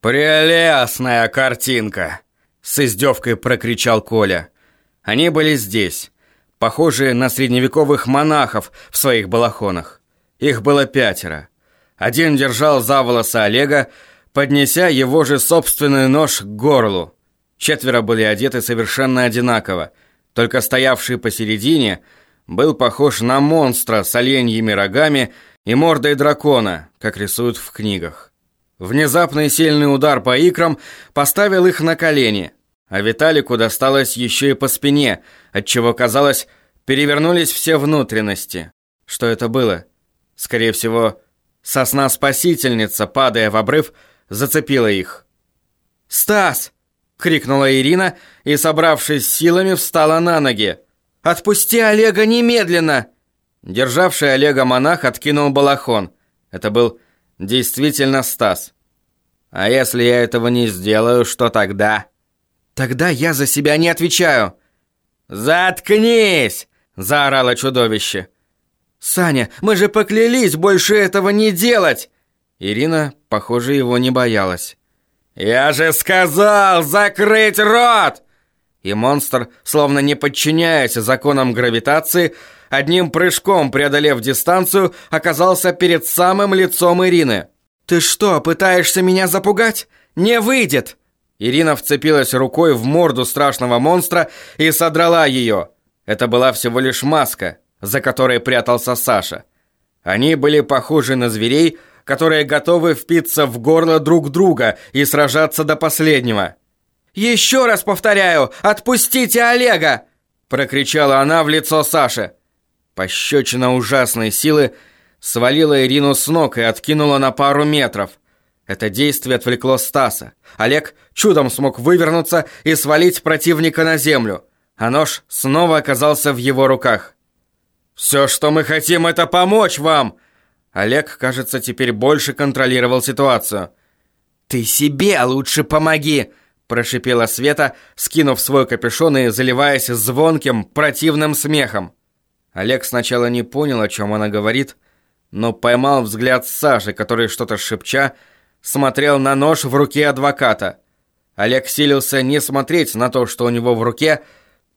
«Прелестная картинка!» С издевкой прокричал Коля. Они были здесь, похожие на средневековых монахов в своих балахонах. Их было пятеро. Один держал за волосы Олега, поднеся его же собственный нож к горлу. Четверо были одеты совершенно одинаково, только стоявший посередине был похож на монстра с оленьими рогами и мордой дракона, как рисуют в книгах. Внезапный сильный удар по икрам поставил их на колени, а Виталику досталось еще и по спине, отчего, казалось, перевернулись все внутренности. Что это было? Скорее всего, сосна-спасительница, падая в обрыв, зацепила их. «Стас!» — крикнула Ирина и, собравшись силами, встала на ноги. «Отпусти Олега немедленно!» Державший Олега монах откинул балахон. Это был действительно Стас. «А если я этого не сделаю, что тогда?» «Тогда я за себя не отвечаю!» «Заткнись!» — заорало чудовище. «Саня, мы же поклялись больше этого не делать!» Ирина, похоже, его не боялась. «Я же сказал закрыть рот!» И монстр, словно не подчиняясь законам гравитации, одним прыжком преодолев дистанцию, оказался перед самым лицом Ирины. «Ты что, пытаешься меня запугать? Не выйдет!» Ирина вцепилась рукой в морду страшного монстра и содрала ее. Это была всего лишь маска, за которой прятался Саша. Они были похожи на зверей, которые готовы впиться в горло друг друга и сражаться до последнего. «Еще раз повторяю, отпустите Олега!» прокричала она в лицо Саши. Пощечина ужасной силы свалила Ирину с ног и откинула на пару метров. Это действие отвлекло Стаса. Олег чудом смог вывернуться и свалить противника на землю, а нож снова оказался в его руках. «Все, что мы хотим, это помочь вам!» Олег, кажется, теперь больше контролировал ситуацию. «Ты себе лучше помоги!» прошипела Света, скинув свой капюшон и заливаясь звонким, противным смехом. Олег сначала не понял, о чем она говорит, но поймал взгляд Саши, который что-то шепча смотрел на нож в руке адвоката. Олег силился не смотреть на то, что у него в руке,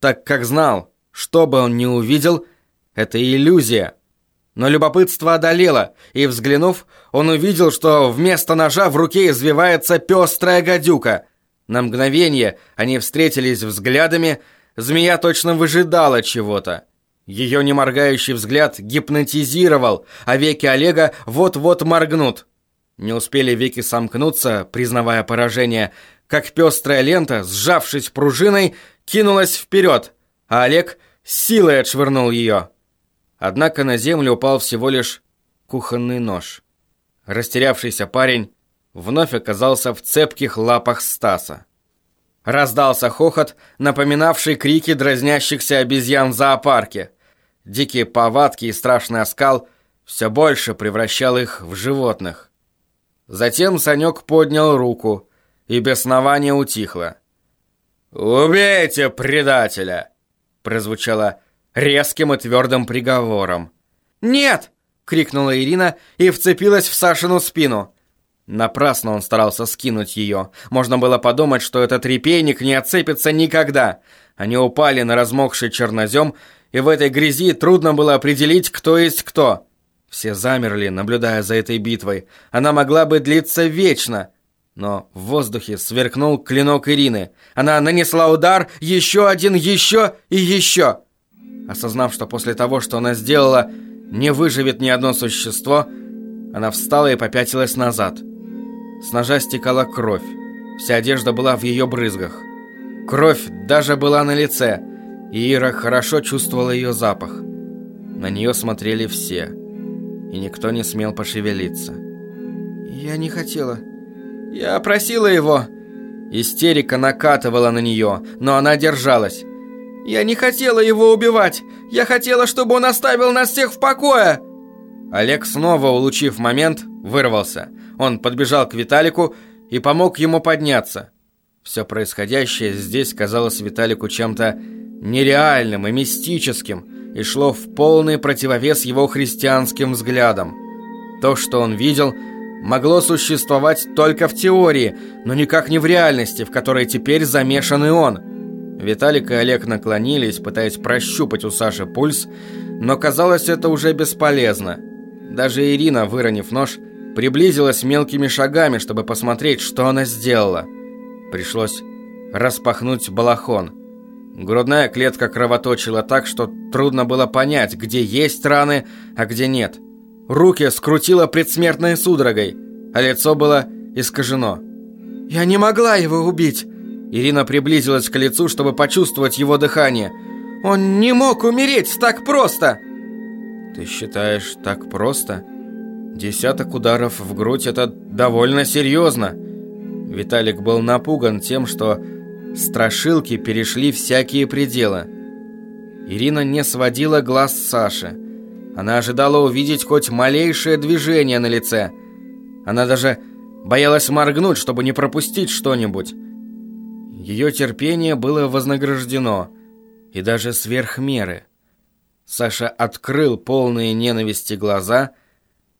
так как знал, что бы он ни увидел, это иллюзия. Но любопытство одолело, и, взглянув, он увидел, что вместо ножа в руке извивается пестрая гадюка. На мгновение они встретились взглядами, змея точно выжидала чего-то. Ее неморгающий взгляд гипнотизировал, а веки Олега вот-вот моргнут. Не успели веки сомкнуться, признавая поражение, как пестрая лента, сжавшись пружиной, кинулась вперед, а Олег силой отшвырнул ее. Однако на землю упал всего лишь кухонный нож. Растерявшийся парень вновь оказался в цепких лапах Стаса. Раздался хохот, напоминавший крики дразнящихся обезьян в зоопарке. Дикие повадки и страшный оскал все больше превращал их в животных. Затем Санек поднял руку, и беснование утихло. «Убейте предателя!» прозвучало резким и твердым приговором. «Нет!» — крикнула Ирина и вцепилась в Сашину спину. Напрасно он старался скинуть ее. Можно было подумать, что этот репейник не отцепится никогда. Они упали на размокший чернозем, и в этой грязи трудно было определить, кто есть кто. Все замерли, наблюдая за этой битвой. Она могла бы длиться вечно. Но в воздухе сверкнул клинок Ирины. Она нанесла удар, еще один, еще и еще. Осознав, что после того, что она сделала, не выживет ни одно существо, она встала и попятилась назад. С ножа стекала кровь. Вся одежда была в ее брызгах. Кровь даже была на лице, и Ира хорошо чувствовала ее запах. На нее смотрели все, и никто не смел пошевелиться. «Я не хотела. Я просила его». Истерика накатывала на нее, но она держалась. «Я не хотела его убивать! Я хотела, чтобы он оставил нас всех в покое!» Олег снова, улучив момент, вырвался. Он подбежал к Виталику и помог ему подняться. Все происходящее здесь казалось Виталику чем-то нереальным и мистическим и шло в полный противовес его христианским взглядам. То, что он видел, могло существовать только в теории, но никак не в реальности, в которой теперь замешан и он. Виталик и Олег наклонились, пытаясь прощупать у Саши пульс, но казалось это уже бесполезно. Даже Ирина, выронив нож, приблизилась мелкими шагами, чтобы посмотреть, что она сделала. Пришлось распахнуть балахон. Грудная клетка кровоточила так, что трудно было понять, где есть раны, а где нет. Руки скрутило предсмертной судорогой, а лицо было искажено. «Я не могла его убить!» Ирина приблизилась к лицу, чтобы почувствовать его дыхание. «Он не мог умереть так просто!» «Ты считаешь, так просто?» Десяток ударов в грудь – это довольно серьезно. Виталик был напуган тем, что страшилки перешли всякие пределы. Ирина не сводила глаз с Саши. Она ожидала увидеть хоть малейшее движение на лице. Она даже боялась моргнуть, чтобы не пропустить что-нибудь. Ее терпение было вознаграждено, и даже сверх меры. Саша открыл полные ненависти глаза,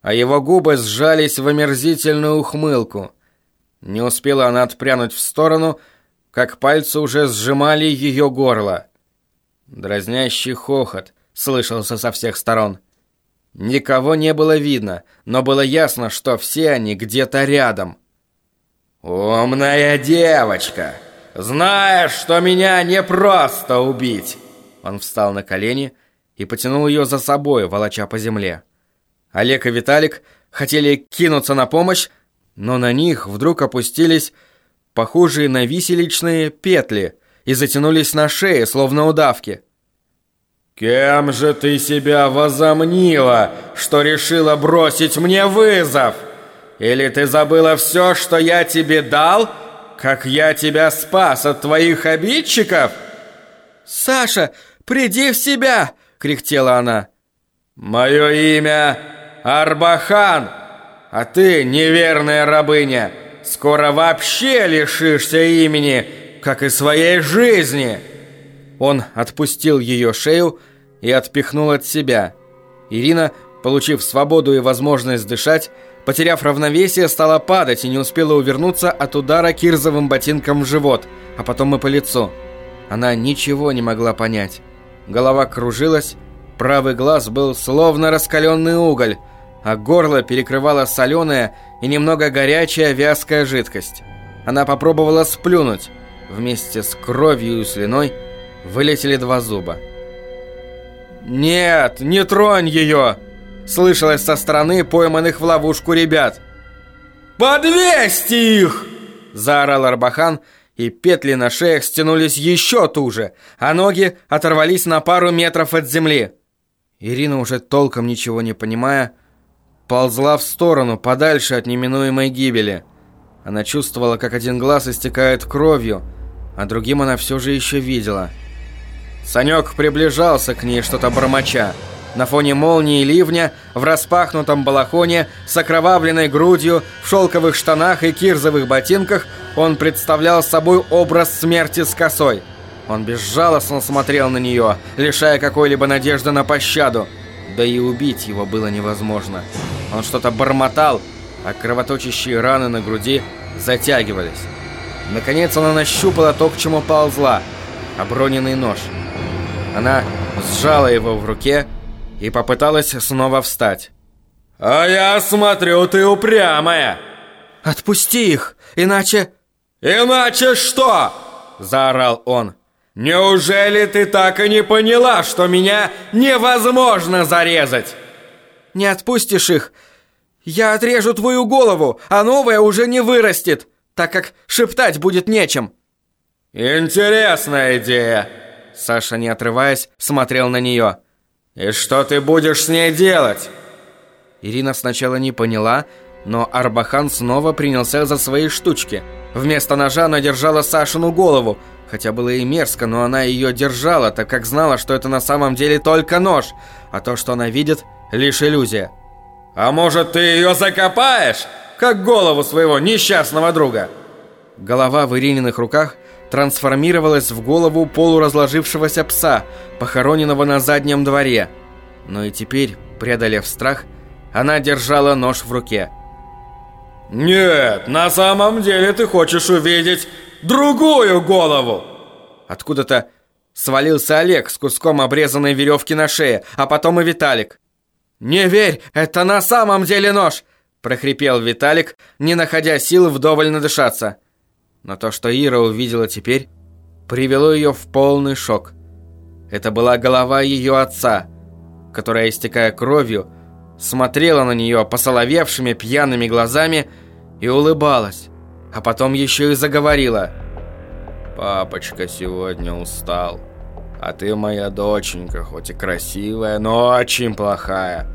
а его губы сжались в омерзительную ухмылку. Не успела она отпрянуть в сторону, как пальцы уже сжимали ее горло. Дразнящий хохот слышался со всех сторон. Никого не было видно, но было ясно, что все они где-то рядом. «Умная девочка! Знаешь, что меня не просто убить!» Он встал на колени и потянул ее за собой, волоча по земле. Олег и Виталик хотели кинуться на помощь, но на них вдруг опустились похожие на виселичные петли и затянулись на шее, словно удавки. «Кем же ты себя возомнила, что решила бросить мне вызов? Или ты забыла все, что я тебе дал, как я тебя спас от твоих обидчиков?» «Саша, приди в себя!» — кряхтела она. «Мое имя Арбахан, а ты, неверная рабыня, скоро вообще лишишься имени, как и своей жизни!» Он отпустил ее шею и отпихнул от себя. Ирина, получив свободу и возможность дышать, потеряв равновесие, стала падать и не успела увернуться от удара кирзовым ботинком в живот, а потом и по лицу. Она ничего не могла понять. Голова кружилась, правый глаз был словно раскаленный уголь, а горло перекрывала соленая и немного горячая вязкая жидкость. Она попробовала сплюнуть. Вместе с кровью и слюной вылетели два зуба. «Нет, не тронь ее!» Слышалось со стороны пойманных в ловушку ребят. «Подвесьте их!» Заорал Арбахан, и петли на шеях стянулись еще туже, а ноги оторвались на пару метров от земли. Ирина, уже толком ничего не понимая, ползла в сторону, подальше от неминуемой гибели. Она чувствовала, как один глаз истекает кровью, а другим она все же еще видела. Санек приближался к ней, что-то бормоча. На фоне молнии и ливня, в распахнутом балахоне, с окровавленной грудью, в шелковых штанах и кирзовых ботинках, он представлял собой образ смерти с косой. Он безжалостно смотрел на нее, лишая какой-либо надежды на пощаду. Да и убить его было невозможно. Он что-то бормотал, а кровоточащие раны на груди затягивались. Наконец она нащупала то, к чему ползла – оброненный нож. Она сжала его в руке и попыталась снова встать. «А я смотрю, ты упрямая!» «Отпусти их, иначе...» «Иначе что?» – заорал он. «Неужели ты так и не поняла, что меня невозможно зарезать?» «Не отпустишь их, я отрежу твою голову, а новая уже не вырастет, так как шептать будет нечем». «Интересная идея!» Саша, не отрываясь, смотрел на нее. «И что ты будешь с ней делать?» Ирина сначала не поняла, но Арбахан снова принялся за свои штучки. Вместо ножа она держала Сашину голову, хотя было и мерзко, но она ее держала, так как знала, что это на самом деле только нож, а то, что она видит, лишь иллюзия. «А может, ты ее закопаешь, как голову своего несчастного друга?» Голова в Ирининых руках трансформировалась в голову полуразложившегося пса, похороненного на заднем дворе. Но и теперь, преодолев страх, она держала нож в руке. «Нет, на самом деле ты хочешь увидеть другую голову!» Откуда-то свалился Олег с куском обрезанной веревки на шее, а потом и Виталик. «Не верь, это на самом деле нож!» – прохрипел Виталик, не находя сил вдоволь надышаться. Но то, что Ира увидела теперь, привело ее в полный шок. Это была голова ее отца, которая, истекая кровью, смотрела на нее посоловевшими пьяными глазами и улыбалась, а потом еще и заговорила. «Папочка сегодня устал, а ты моя доченька, хоть и красивая, но очень плохая.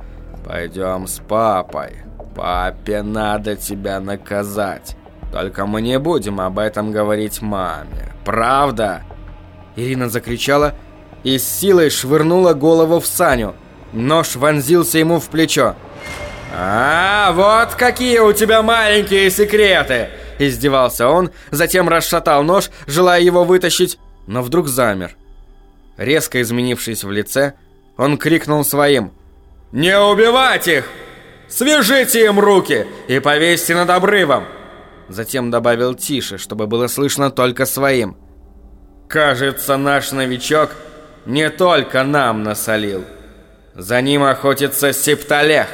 Пойдем с папой, папе надо тебя наказать. Только мы не будем об этом говорить маме, правда?» Ирина закричала и с силой швырнула голову в Саню – Нож вонзился ему в плечо. «А, вот какие у тебя маленькие секреты!» Издевался он, затем расшатал нож, желая его вытащить, но вдруг замер. Резко изменившись в лице, он крикнул своим «Не убивать их! Свяжите им руки и повесьте над обрывом!» Затем добавил тише, чтобы было слышно только своим. «Кажется, наш новичок не только нам насолил». За ним охотится Септалех,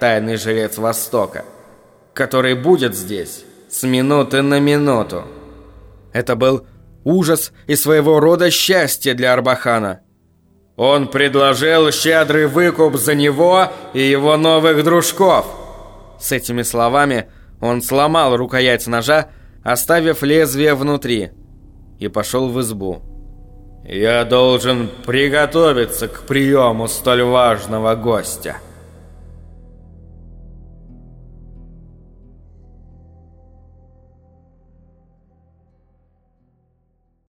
тайный жрец Востока, который будет здесь с минуты на минуту. Это был ужас и своего рода счастье для Арбахана. Он предложил щедрый выкуп за него и его новых дружков. С этими словами он сломал рукоять ножа, оставив лезвие внутри, и пошел в избу. Я должен приготовиться к приему столь важного гостя.